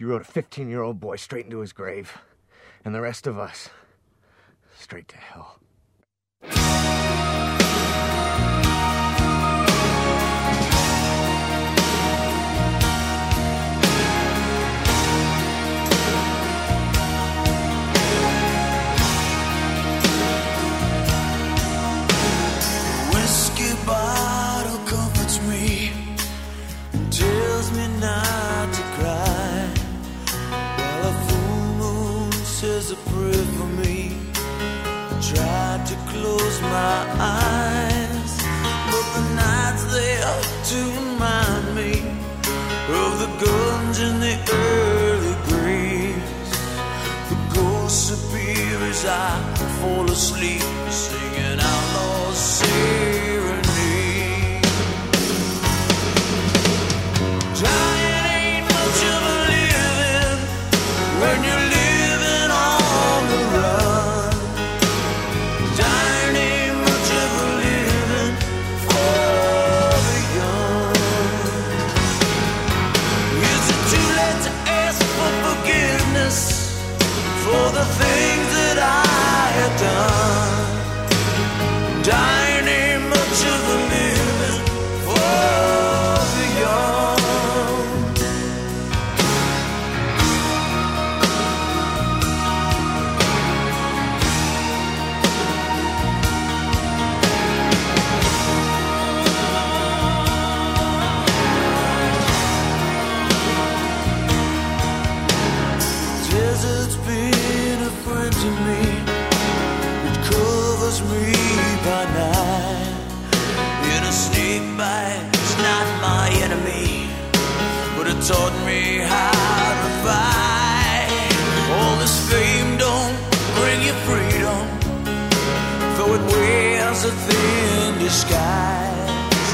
You rode a 15 year old boy straight into his grave, and the rest of us straight to hell. Tried to close my eyes, but the night's there to remind me of the guns in the early graves. The ghosts appear as I fall asleep, singing outlaw serenade. Desert's been a friend to me. It covers me by night. In a snake bite, it's not my enemy, but it taught me how to fight. All this fame don't bring you freedom, though it wears a thin disguise.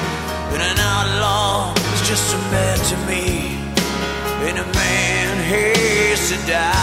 And an outlaw is just a man to me and a man has to die.